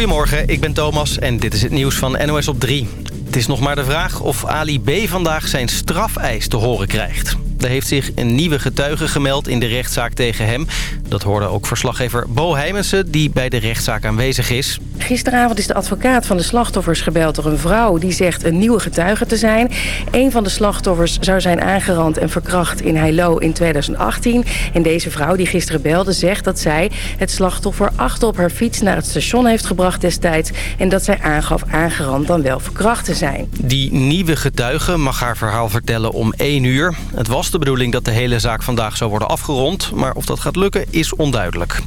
Goedemorgen, ik ben Thomas en dit is het nieuws van NOS op 3. Het is nog maar de vraag of Ali B. vandaag zijn strafeis te horen krijgt. Er heeft zich een nieuwe getuige gemeld in de rechtszaak tegen hem. Dat hoorde ook verslaggever Bo Heimensen, die bij de rechtszaak aanwezig is. Gisteravond is de advocaat van de slachtoffers gebeld door een vrouw... die zegt een nieuwe getuige te zijn. Een van de slachtoffers zou zijn aangerand en verkracht in Heilo in 2018. En deze vrouw die gisteren belde zegt dat zij het slachtoffer achter op haar fiets... naar het station heeft gebracht destijds... en dat zij aangaf aangerand dan wel verkracht te zijn. Die nieuwe getuige mag haar verhaal vertellen om 1 uur. Het was de bedoeling dat de hele zaak vandaag zou worden afgerond... maar of dat gaat lukken is onduidelijk.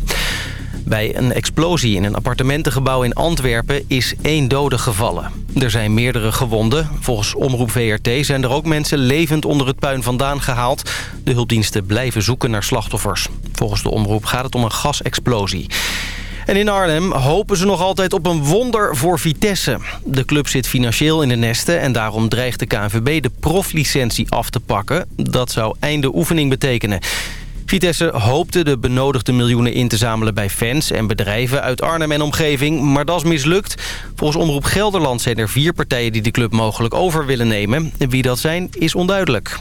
Bij een explosie in een appartementengebouw in Antwerpen is één dode gevallen. Er zijn meerdere gewonden. Volgens Omroep VRT zijn er ook mensen levend onder het puin vandaan gehaald. De hulpdiensten blijven zoeken naar slachtoffers. Volgens de omroep gaat het om een gasexplosie. En in Arnhem hopen ze nog altijd op een wonder voor Vitesse. De club zit financieel in de nesten en daarom dreigt de KNVB de proflicentie af te pakken. Dat zou einde oefening betekenen. Vitesse hoopte de benodigde miljoenen in te zamelen bij fans en bedrijven uit Arnhem en omgeving, maar dat is mislukt. Volgens Omroep Gelderland zijn er vier partijen die de club mogelijk over willen nemen. En wie dat zijn, is onduidelijk.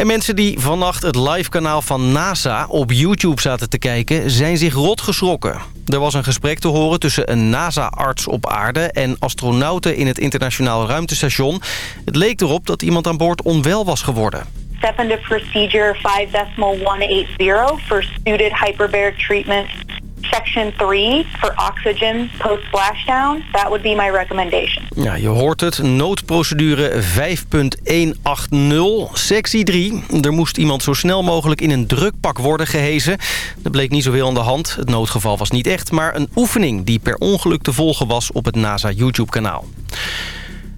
En mensen die vannacht het live-kanaal van NASA op YouTube zaten te kijken... zijn zich rot geschrokken. Er was een gesprek te horen tussen een NASA-arts op aarde... en astronauten in het internationaal ruimtestation. Het leek erop dat iemand aan boord onwel was geworden. Step into procedure 5.180 for suited hyperbaric treatment section 3 for oxygen post splashdown. That would be my recommendation. Ja, je hoort het. Noodprocedure 5.180, sectie 3. Er moest iemand zo snel mogelijk in een drukpak worden gehezen. Er bleek niet zoveel aan de hand. Het noodgeval was niet echt, maar een oefening die per ongeluk te volgen was op het NASA YouTube-kanaal.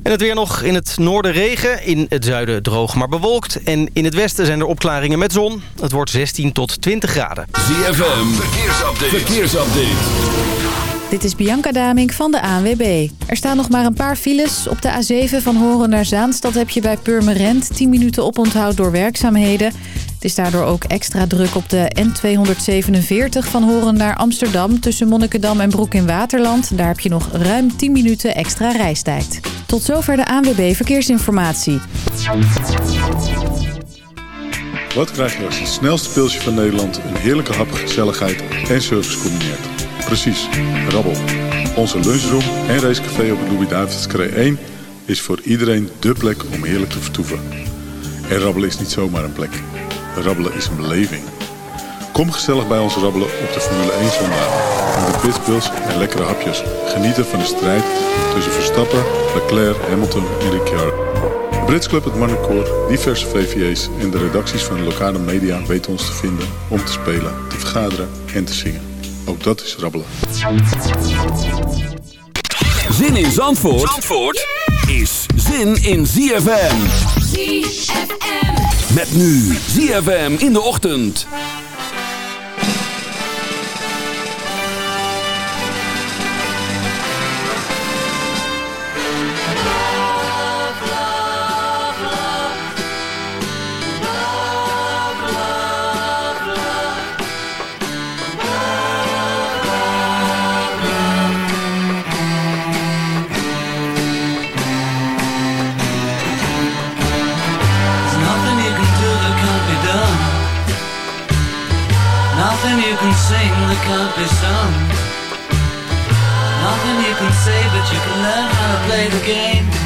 En het weer nog in het noorden regen, in het zuiden droog maar bewolkt. En in het westen zijn er opklaringen met zon. Het wordt 16 tot 20 graden. ZFM, verkeersupdate. verkeersupdate. Dit is Bianca Damink van de ANWB. Er staan nog maar een paar files. Op de A7 van Horen naar Zaanstad heb je bij Purmerend 10 minuten oponthoud door werkzaamheden. Het is daardoor ook extra druk op de N247 van Horen naar Amsterdam... tussen Monnikendam en Broek in Waterland. Daar heb je nog ruim 10 minuten extra reistijd. Tot zover de ANWB Verkeersinformatie. Wat krijg je als het snelste pilsje van Nederland... een heerlijke hap, gezelligheid en service combineert? Precies, rabbel. Onze lunchroom en racecafé op de Louis-David's 1... is voor iedereen dé plek om heerlijk te vertoeven. En rabbelen is niet zomaar een plek. Rabbelen is een beleving. Kom gezellig bij ons rabbelen op de Formule 1 zondag. Met de en lekkere hapjes. Genieten van de strijd tussen Verstappen, Leclerc, Hamilton en Ricciardo. De Brits Club, het Marnecoor, diverse VVA's en de redacties van de lokale media weten ons te vinden om te spelen, te vergaderen en te zingen. Ook dat is rabbelen. Zin in Zandvoort, Zandvoort is zin in ZFM. ZFM. Met nu ZFM in de ochtend. Can't be. Nothing you can say, but you can learn how to play the game.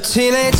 teenage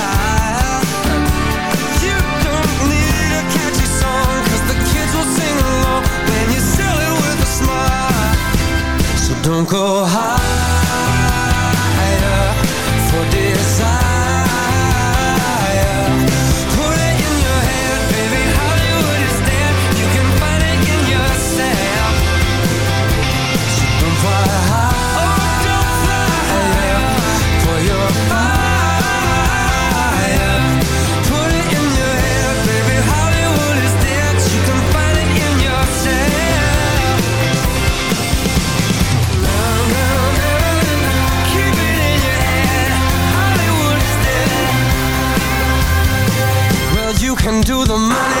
Don't go high. can do the money.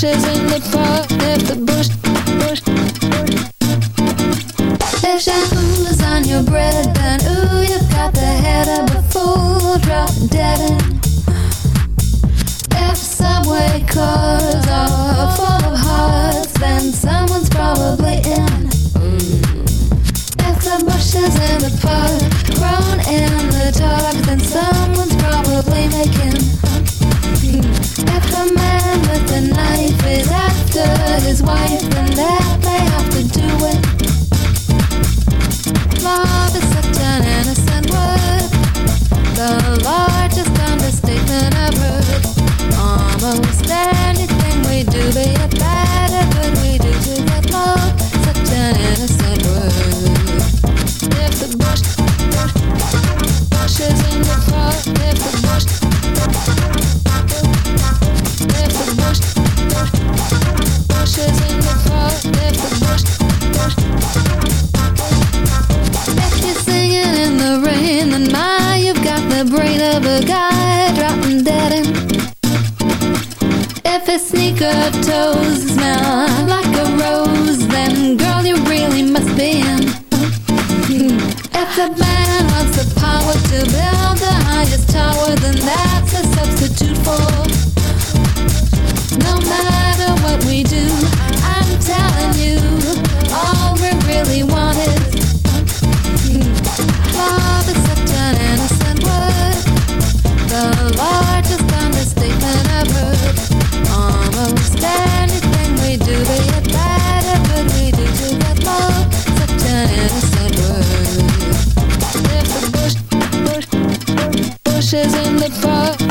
bushes in the park at the bush, bush, bush. If shampoo is on your bread, then ooh, you've got the head of a fool, drop dead in. If subway cars are full of hearts, then someone's probably in. If the bushes in the park grown in the dark, then someone wife ashes in the fire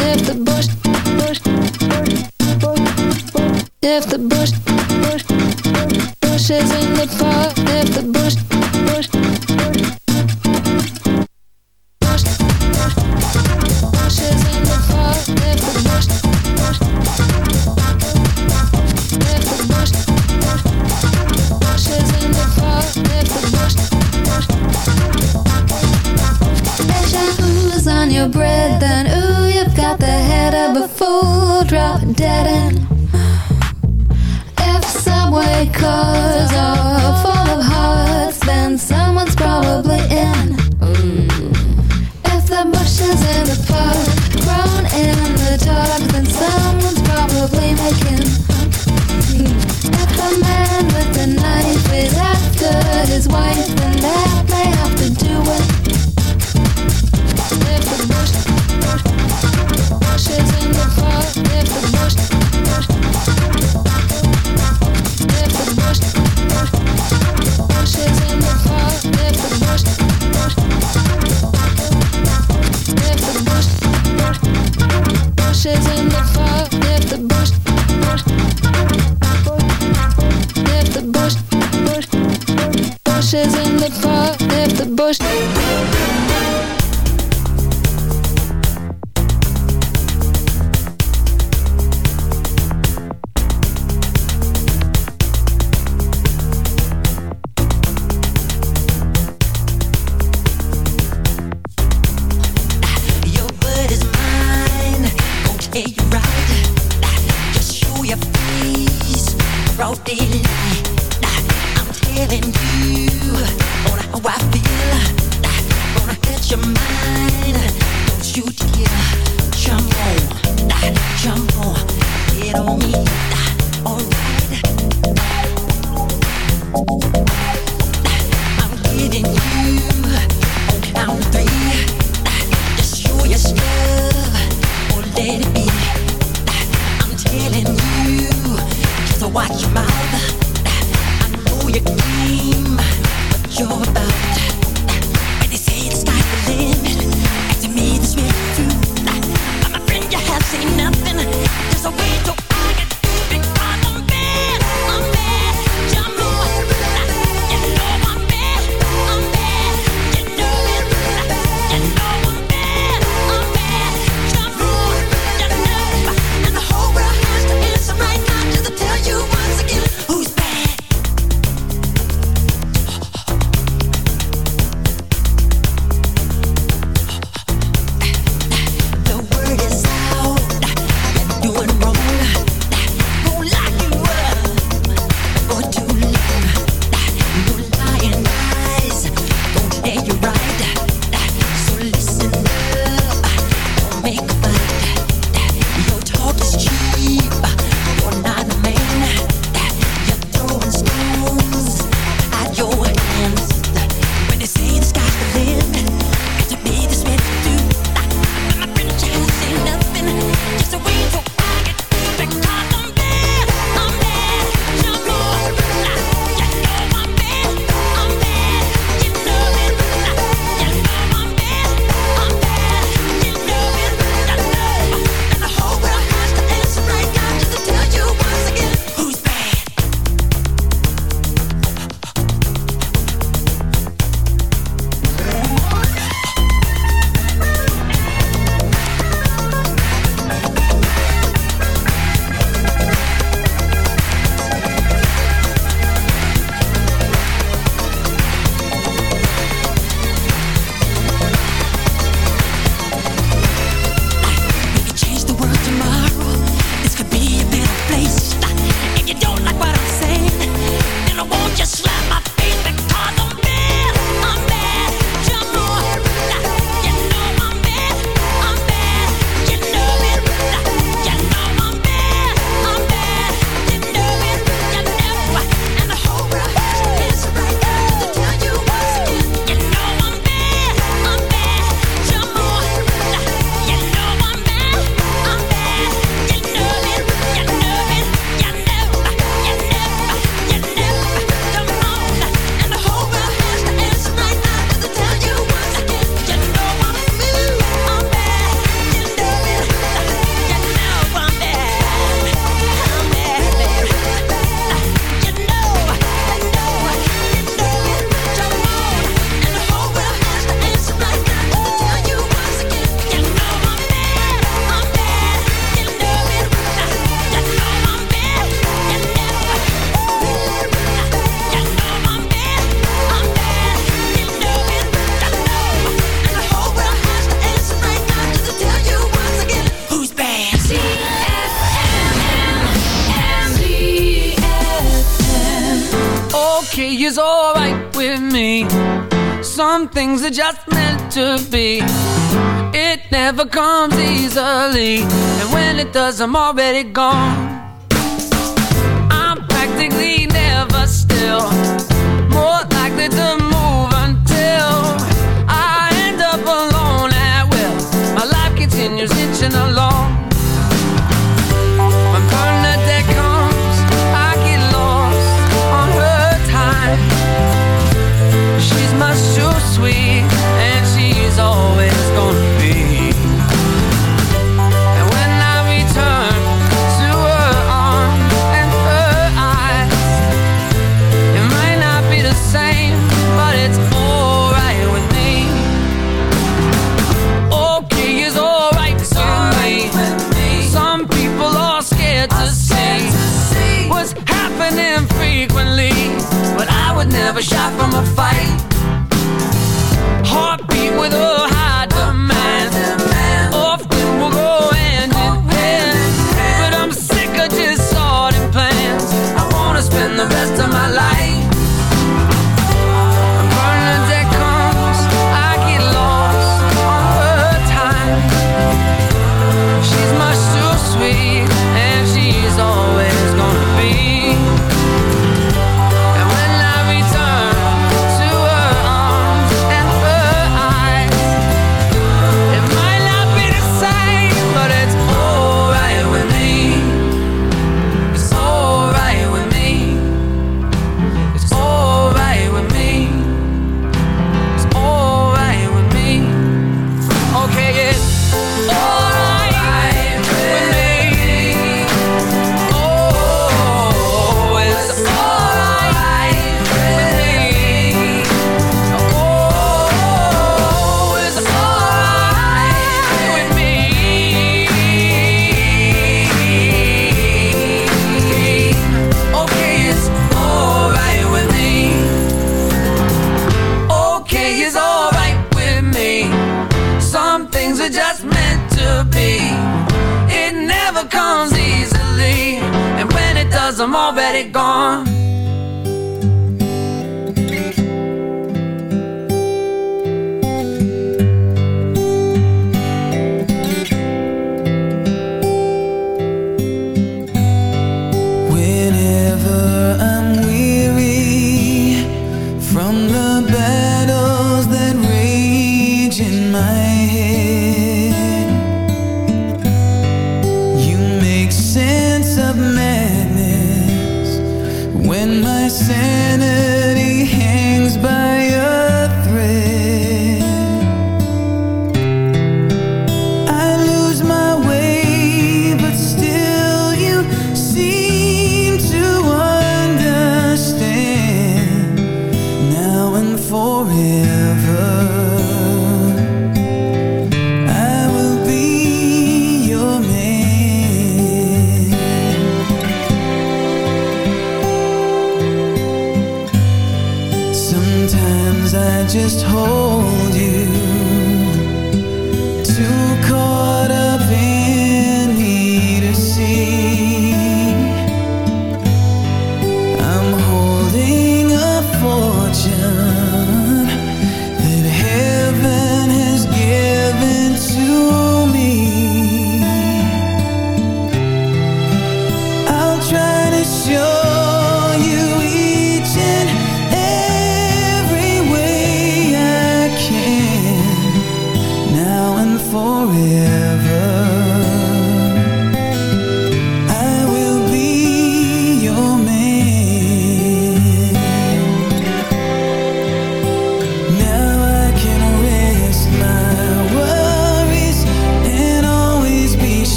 I'm telling you, on how I feel. Gonna your mind. Don't you dare jump on, jump on, get on me. Alright. I'm getting you. Just show your love or let it be telling you just watch your mouth. I know your game, you're they say the sky's the limit, and to me. My friend, you have nothing. A way to. okay is alright with me. Some things are just meant to be. It never comes easily, and when it does, I'm already gone.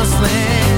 Living promised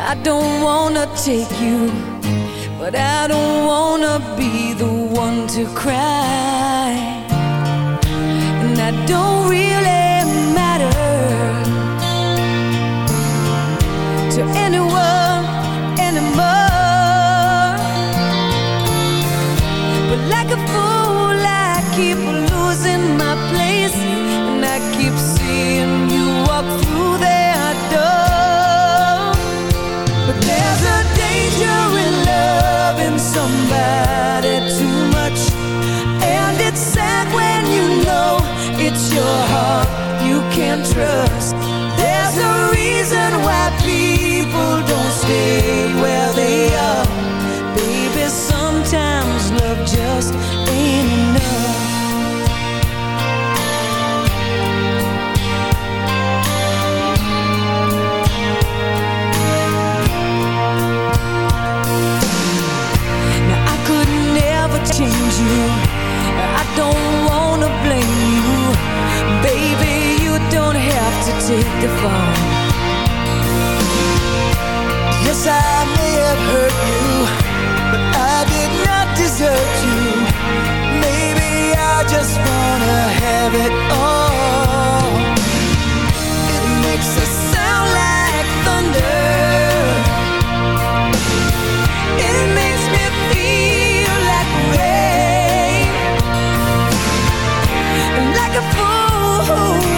I don't wanna take you But I don't wanna be the one to cry. And I don't really can't trust to take the fall. Yes, I may have hurt you But I did not desert you. Maybe I just wanna have it all. It makes us sound like thunder. It makes me feel like rain. Like a fool.